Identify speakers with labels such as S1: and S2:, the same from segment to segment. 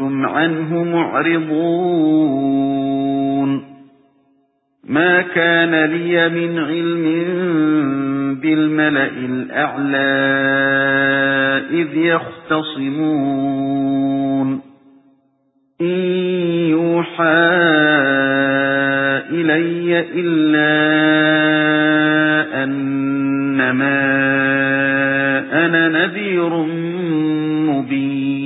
S1: أَنْتُمْ عَنْهُ مُعْرِضُونَ. مَا كَانَ لِيَ مِنْ عِلْمٍ بِالْمَلَإِ الْأَعْلَى إِذْ يَخْتَصِمُونَ. إِنْ يُوحَى إِلَيَّ إِلَّا أَنَّمَا أَنَا نَذِيرٌ مُبِينٌ.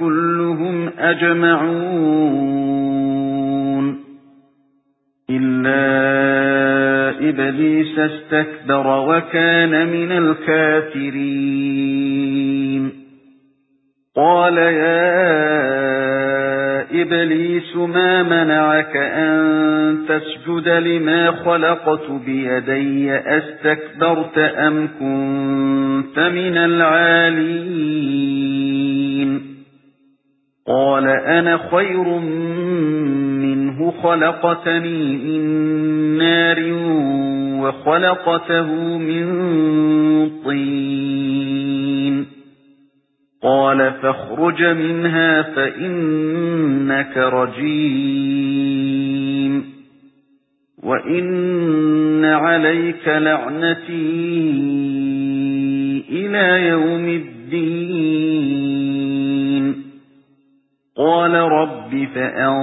S1: كُلُّهُمْ أَجْمَعُونَ. إِلَّا إِبْلِيسَ اسْتَكْبَرَ وَكَانَ مِنَ الْكَافِرِينَ. قَالَ يَا إِبْلِيسُ مَا مَنَعَكَ أَن تَسْجُدَ لِمَا خَلَقْتُ بِيَدَيَّ أَسْتَكْبَرْتَ أَمْ كُنتَ مِنَ الْعَالِينَ؟ قَالَ أَنَا خَيْرٌ مِنْهُ خَلَقْتَنِي مِنْ نَارٍ وَخَلَقْتَهُ مِنْ طِينٍ. قَالَ فَاخْرُجْ مِنْهَا فَإِنَّكَ رَجِيمٌ وَإِنَّ عَلَيْكَ لَعْنَتِي إِلَى يَوْمِ الدِّينِ. قَالَ رَبِّ فَأَنظِرْنِي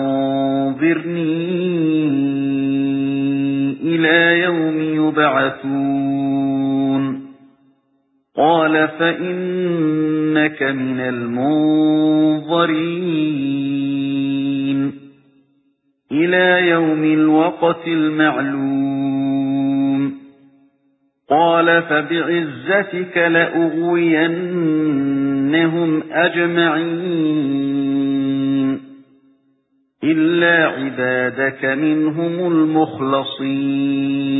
S1: إِلَى يَوْمِ يُبْعَثُونَ. قَالَ فَإِنَّكَ مِنَ الْمُنظَرِينَ. إِلَى يَوْمِ الْوَقْتِ الْمَعْلُومِ. قَالَ فَبِعِزَّتِكَ لَأُغْوِيَنَّهُمْ أَجْمَعِينَ. إِلَّا عِبَادَكَ مِنْهُمُ الْمُخْلَصِينَ.